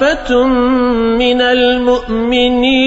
طائفة من المؤمنين.